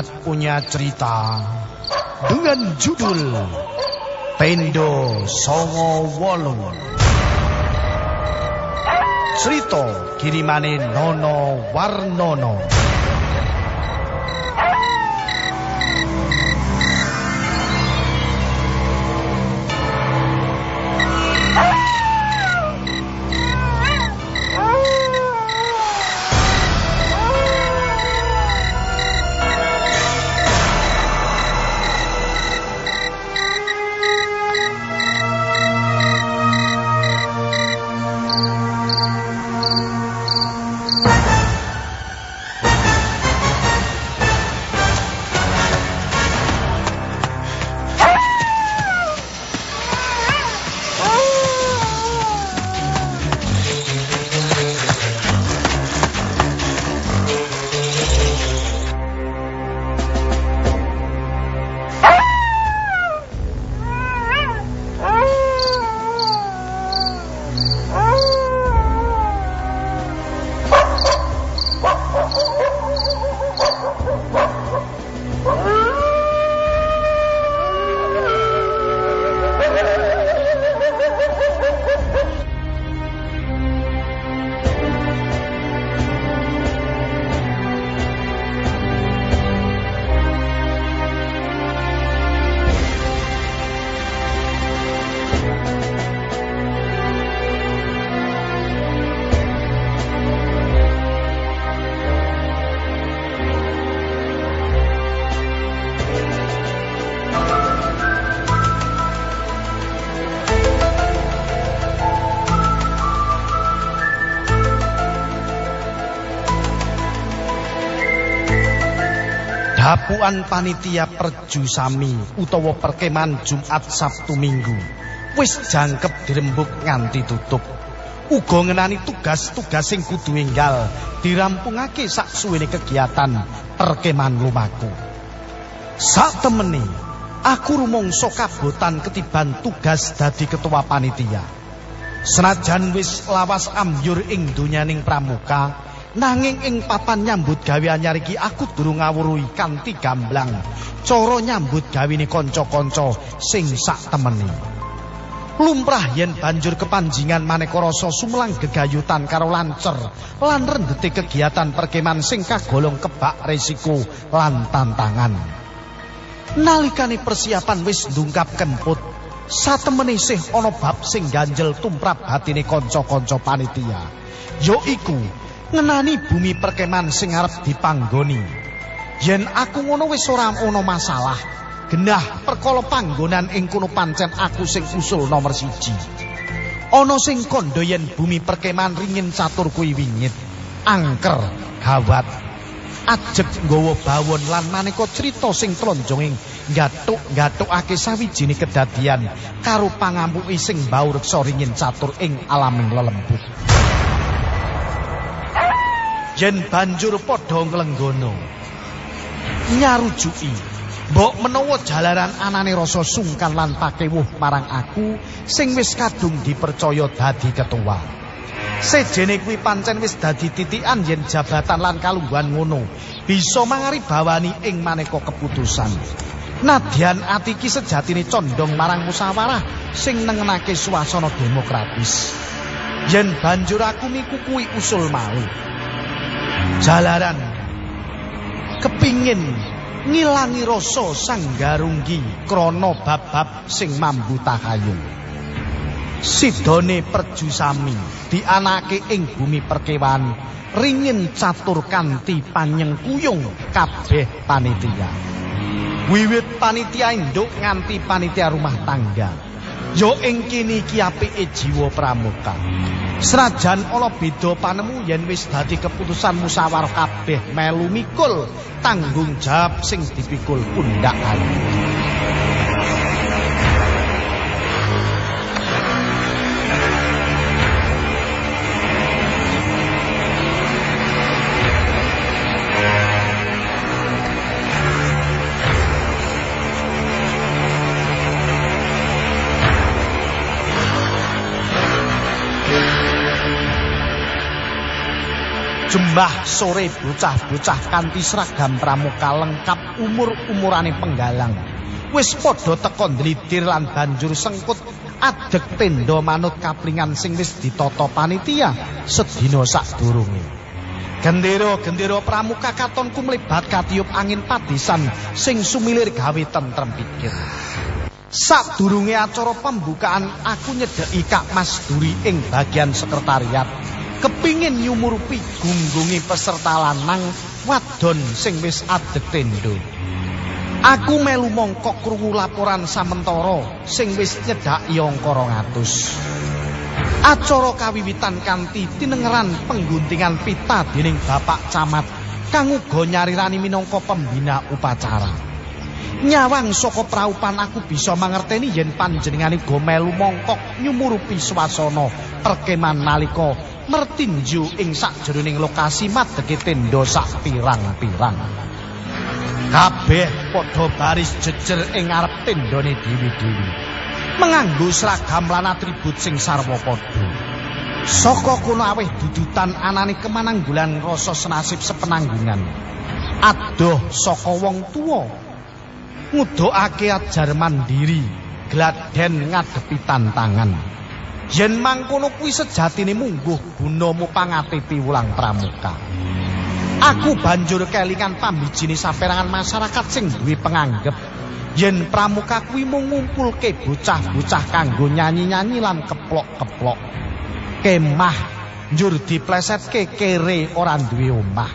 Jimat punya cerita dengan judul Pendo Songo Wolu. Cerita kirimane Nono Warnono. Thank you. Dapuan panitia perju sami utawa perkeman Jumat Sabtu Minggu wis jangkep dirembuk nganti tutup. Uga ngenani tugas-tugas sing kudu enggal dirampungake sak suwene kegiatan perkeman lumaku. Sak temene aku rumangsa kabotan ketiban tugas dadi ketua panitia. Senajan wis lawas ambyur ing donyaning pramuka, Nanging ing papan nyambut gawe anyar iki aku durung ngawuruhi kanthi gamblang cara nyambut gawene kanca-kanca sing sak temene. Lumrah yen banjur kepanjingan maneka rasa sumlang gegayutan karo lancer lan rendete kegiatan perkeman sing kagolong kebak resiko lan tantangan. Nalikane persiapan wis ndungkap kemput, satemene sih ana bab sing ganjel tumrap batine kanca-kanca panitia. Yaiku ngenani bumi perkeman sing arep dipanggoni. Yen aku ngono wis ora ono masalah. Genah perkara panggonan ing kono pancen aku sing usul nomor siji. Ana sing kandha yen bumi perkeman ringin catur kuwi wingit. Angker, gawat. Ajeg nggawa bawon lan maneka crita sing tronjonging gatuk-gatukake sawijine kedadian karo pangampuki sing bau reksa ringin catur ing alaming lelembut. Yen banjur padha nglenggono nyarujuki. Mbok menawa jalaran anane rasa sungkan lan pakewuh marang aku sing wis kadung dipercaya dadi ketua. Sejene kuwi pancen wis dadi titikan yen jabatan lan kalungguhan ngono bisa mangari bawani ing maneka keputusan. Nadyan ati iki sejatine condong marang musyawarah sing nengenake suasana demokratis. Yen banjur aku niku kuwi usul mau jalaran. Kepingin ngilangi rasa sanggarunggi krana bab-bab sing mambu tahayul sidone perjusami dianake ing bumi perkewan ringin catur kanthi panyengkuyung kabeh panitia. Wiwit panitia induk nganti panitia rumah tangga Yo ing kene iki apike jiwa pramuka. Serajan ana beda panemu yen wis dadi keputusan musyawarah kabeh melu mikul tanggung jawab sing dipikul pundak jembah sore bocah-bocah kanthi seragam pramuka lengkap umur-umurane penggalang. Wis padha teka ndlidir lan banjur sengkut adeg tenda manut kaplingan sing wis ditata panitia sedina sadurunge. Gendera-gendera pramuka katon kumlebat katiup angin padisan sing sumilir gawe tentrem pikir. Sadurunge acara pembukaan aku nyedeki Kak Mas Duri ing bagian sekretariat Kepingin nyumurupi gunggungi peserta lanang wadon sing wis adeg tendo. Aku melu mongkok krungu laporan samentara sing wis nyedhaki angka 200. Acara kawiwitan kanthi tinengeran pengguntingan pita dening Bapak Camat kang uga nyarirani minangka pembina upacara. Nyawang saka praupan aku bisa mangerteni yen panjenengane go melu mongkok nyumurupi swasana perkeman nalika mertinju ing sakjroning lokasi madheke tenda sak pirang-pirang. Kabeh padha baris jejer ing ngarep tendane dewi-dewi. Menganggo seragam lan atribut sing sarwa padha. Saka kono aweh dudutan anane kemananggulan rasa senasib sepenanggungan. Adoh saka wong tuwa ngudhokake ajar mandiri, gladen ngadepi tantangan. yen mangkono kuwi sejatine mungguh gunamu pangatipi wulang pramuka. Aku banjur kelingan pambijine saperangan masyarakat sing duwe penganggep yen pramuka kuwi mung ngumpulke bocah-bocah kanggo nyanyi-nyanyi lan keplok-keplok. Kemah njur diplesetke kere ora duwe omah.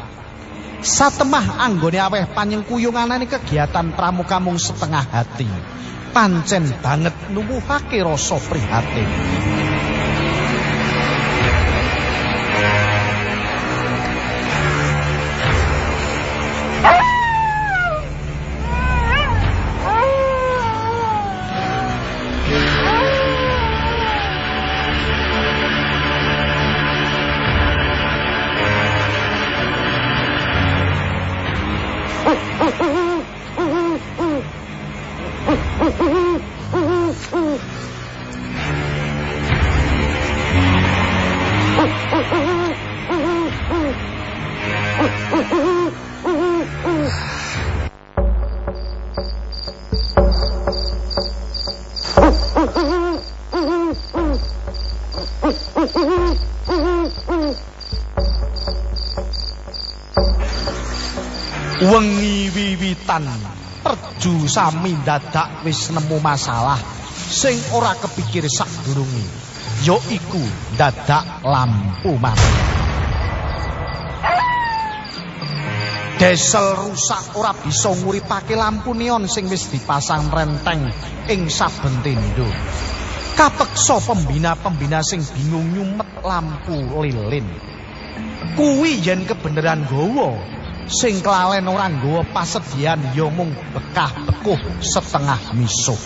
Satemah anggone aweh panyengkuyungane kegiatan pramuka mung setengah hati. Pancen banget nuwuhake rasa prihatin. Wiwitan perju sami dadak wis nemu masalah sing ora kepikir sadurunge yaiku dadak lampu mati Desel rusak ora bisa nguripake lampu neon sing wis dipasang renteng ing saben tenda. Kapeksa pembina-pembina sing bingung nyumet lampu lilin. Kuwi yen kebeneran gawa sing kelalen ora nggawa pasedian ya mung bekah bekuh setengah misuh.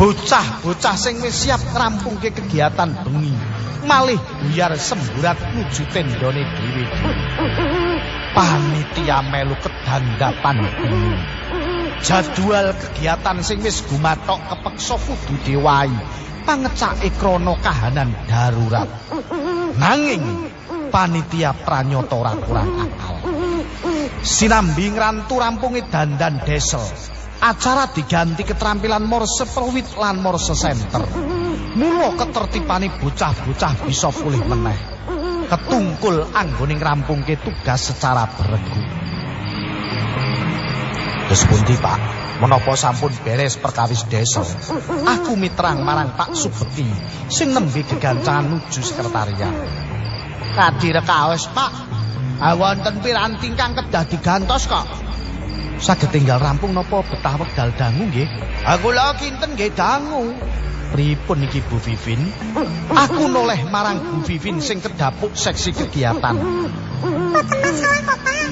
Bocah-bocah sing wis siap ngrampungke kegiatan bengi, malih buyar semburat nuju tendone dhewe. Panitia melu kedandapan. Jadwal kegiatan sing wis gumathok kepeksa kudu diwahi pangecake krana kahanan darurat. Nanging panitia pranyata ora kurang akal. Sinambi ngrantu rampunge dandan desel. Acara diganti keterampilan morse perwit lan morse center. Mula ketertipane bocah-bocah bisa pulih meneh. Ketungkul anggone ngrampungke tugas secara beregu. Pundi, Pak? Menapa sampun beres perkawis desa? Aku mitrang marang Pak Subekti sing nembe gegancangan nuju sekretariat. Kadire kaos, Pak. Ah wonten piranti kang kedah digantos kok. Saged tinggal rampung napa betah wekdal dangu nggih? Aku lho kinten nggih dangu. Pripun iki Bu Vivin? Aku noleh marang Bu Vivin sing kedapuk seksi kegiatan. Mboten masalah kok, Pak.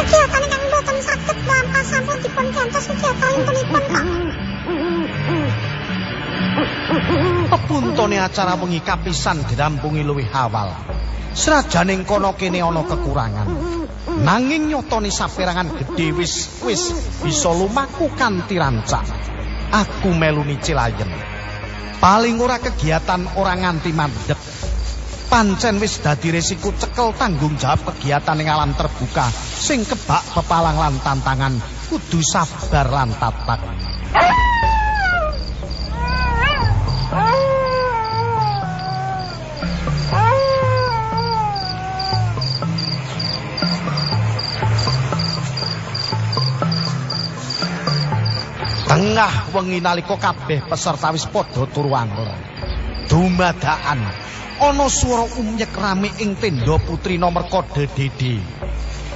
Kegiatan ingkang mboten saged lampah sampun dipun gantos kegiatan punipun kok. Pepuntone acara wengi kapisan dirampungi luwih awal. Serajaning kono kene ana kekurangan. Nanging nyotoni saperangan gedhe wis wis bisa lumaku kanthi rancak. Aku melu cilayen. Paling ora kegiatan ora nganti mandek. pancen wis dadi resiko cekel tanggung jawab kegiatan ing alam terbuka sing kebak pepalang lan tantangan kudu sabar lan tatak Tengah wengi nalika kabeh peserta wis padha turu angler. Dumadakan ana swara umyek rame ing tenda putri nomor kode DD.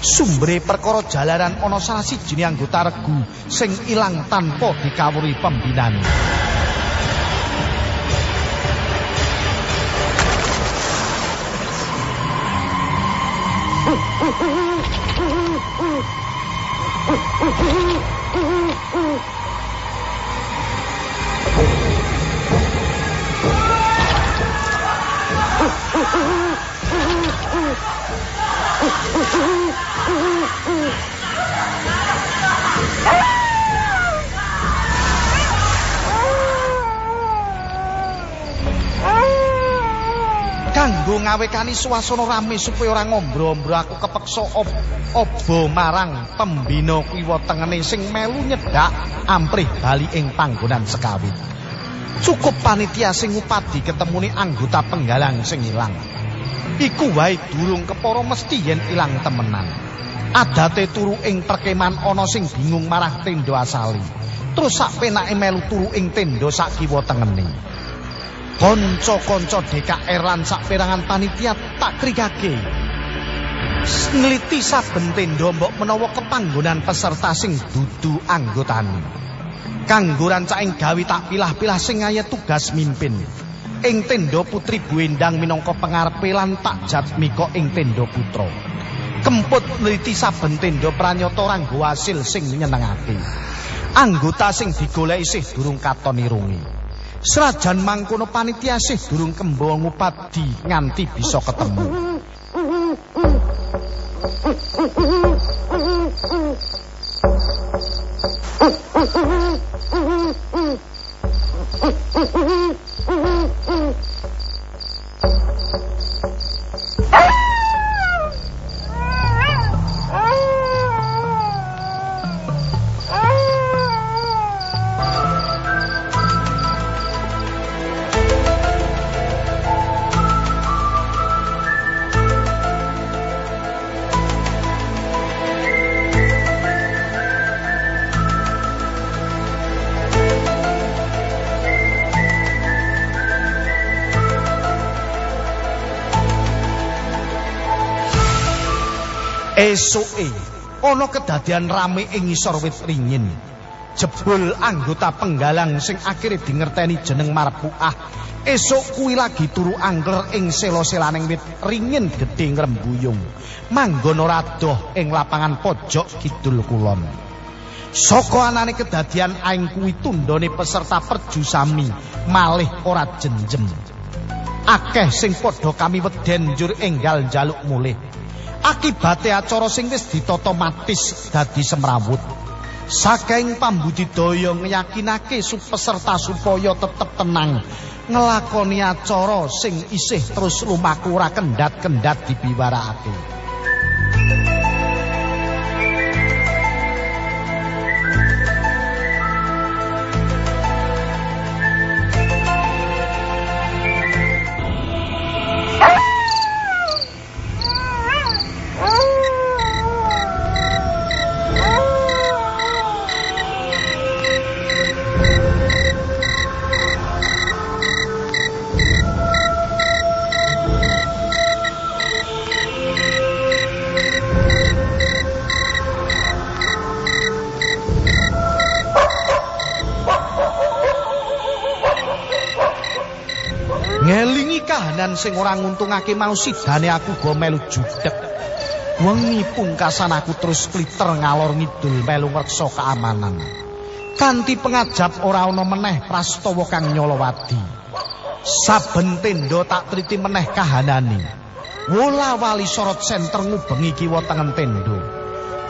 Sumbere perkara jalaran ana salah siji anggota regu sing ilang tanpa dikawuri pembinaan. kanggo ngawekani swasana rame supaya ora ngombro-ombro aku kepeksa ob obo marang pembina kiwa tengene sing melu nyedak amprih bali ing panggonan sekawit cukup panitia sing upadi ketemune anggota penggalang sing ilang iku wae durung kepara mesti yen ilang temenan adate turu ing perkeman ana sing bingung marah tenda asali terus sak penake melu turu ing tenda sak kiwa tengene Konco-konco DKR lan sakperangan panitia tak krikake. Nliti saben tenda mbok menawa kepanggonan peserta sing dudu anggotane. Kanggo rancaking gawe tak pilah-pilah sing ngaya tugas mimpin. Ing tenda Putri Buendang minangka pengarepe lan tak jatmika ing tenda putra. Kemput nliti saben tenda pranyata ranggo hasil sing nyenengake. Anggota sing digoleki isih durung katon irungi. Serajan mangkono panitia sih durung kembawa ngupadi nganti bisa ketemu. Esuke ana kedadian rame ing ngisor wit ringin. Jebul anggota penggalang sing akhire dingerteni jeneng Marpuah. Esuk kuwi lagi turu angler ing selo-selaning wit ringin gedhe ngrembuyung. Manggon ora ing lapangan pojok kidul kulon. Saka anane kedadian aing kuwi tundone peserta perjusami malih ora jenjem. Akeh sing padha kami weden njur enggal njaluk mulih. Akibate acara sing wis ditata matis dadi semrawut. Saking pambudidaya ngeyakinake peserta supaya tetep tenang ngelakoni acara sing isih terus lumaku ora kendat-kendat dibiwarakake. Kahanan sing ora nguntungake mau sidane aku go melu judek. Wengi pungkasan aku terus kliter ngalor ngidul melu ngreksa keamanan. Kanti pengajap ora ana meneh prastawa kang nyolowadi. Saben tenda tak triti meneh kahanane. Wola wali sorot senter ngubengi kiwa tengen tenda.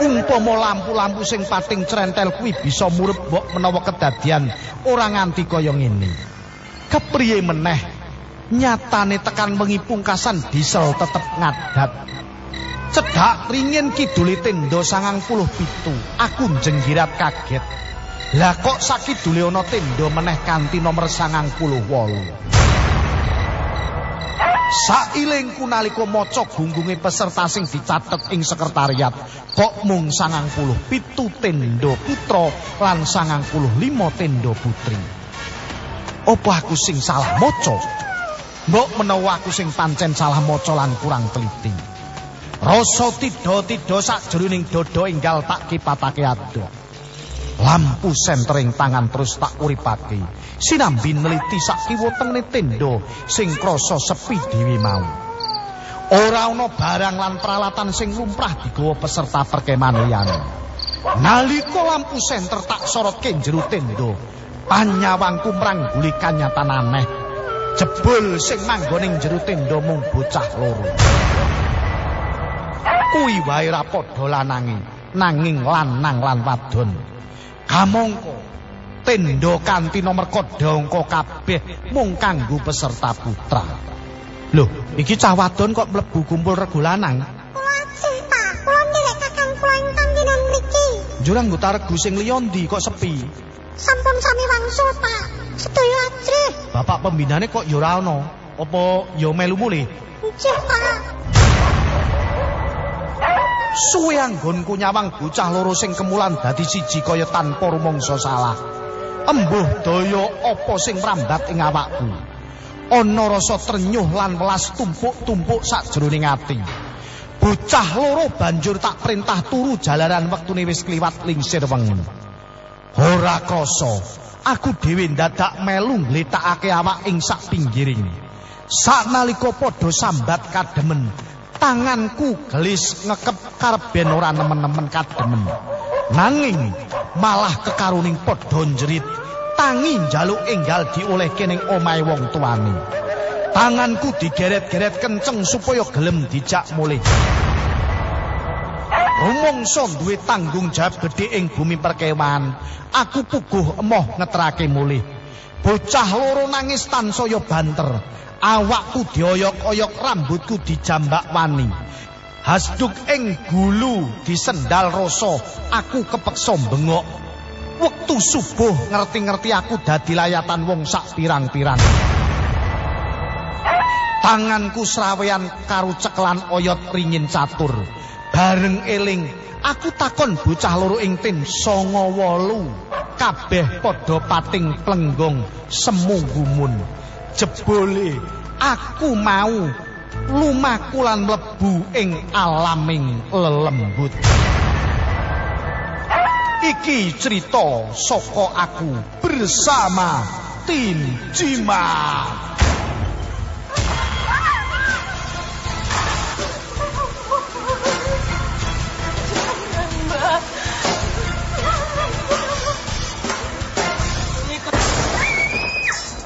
Umpama lampu-lampu sing pating crentel kuwi bisa murep mbok menawa kedadian ora nganti kaya ngene. Kepriye meneh nyatane tekan wengi pungkasan diesel tetep ngadat. Cedak ringin kiduli tenda sangang puluh pitu, aku jenggirat kaget. Lah kok sakidule ana tenda meneh kanthi nomor sangang puluh wolu. Sailingku nalika maca gunggunge peserta sing dicatet ing sekretariat, kok mung sangang puluh pitu tenda putra lan sangang puluh lima tenda putri. Apa aku sing salah maca? Mbok menawa aku sing pancen salah maca lan kurang teliti. Rasa tida-tida sakjroning dada enggal tak kipatake adok. Lampu sentering tangan terus tak uripake. Sinambi neliti sak kiwa tengne tenda sing krasa sepi dhewe mau. Ora ana barang lan peralatan sing lumrah digawa peserta perkemahan liyane. Nalika lampu senter tak sorotke jero tenda, panyawangku mrangguli kanyatan aneh. Jebul sing manggoning jero tenda mung bocah loro. Kuwi wae ra padha lanange, nanging lanang lan wadon. Kamangka tenda kanthi nomor kode angka kabeh mung kanggo peserta putra. Lho, iki cah wadon kok mlebu kumpul rego lanang? Jurang nggo rego sing liya ndi kok sepi? Sampun sami wangsul, Pak. Ajih. Bapak pembinane kok ya ora ana. Apa ya melu mulih? Nggih, Pak. Suwe anggonku nyawang bocah loro sing kemulan dadi siji kaya tanpa rumangsa salah. Embuh daya apa sing mrambat ing awakku. Ana rasa trenyuh lan welas tumpuk-tumpuk sakjroning ati. Bocah loro banjur tak perintah turu jalaran wektune wis kliwat lingsir wengi. Ora krasa, aku dhewe dadak melu ngletakake awak ing sak pinggiring. Saknalika padha sambat kademen, tanganku gelis ngekep karben ora nemen-nemen kademen. Nanging malah kekaruning padha njerit, tangi njaluk enggal diolehke ning omahe wong tuane. Tanganku digeret-geret kenceng supaya gelem dijak mulih. Rumangsa duwe tanggung jawab gedhe ing bumi perkewan, aku puguh emoh ngetrake mulih. Bocah loro nangis tansaya banter. Awakku dioyok-oyok, rambutku dijambak wani. Hasduk ing gulu disendal rasa, aku kepeksa bengok. Wektu subuh ngerti-ngerti aku dadi layatan wong sak pirang-pirang. Tanganku srawean karo ceklan oyot ringin catur. Bareng eling, aku takon bocah loro ing tim songo wolu. Kabeh padha pating plenggong semu gumun. Jebole aku mau lumaku lan mlebu ing alaming lelembut. Iki cerita saka aku bersama tim Jimat.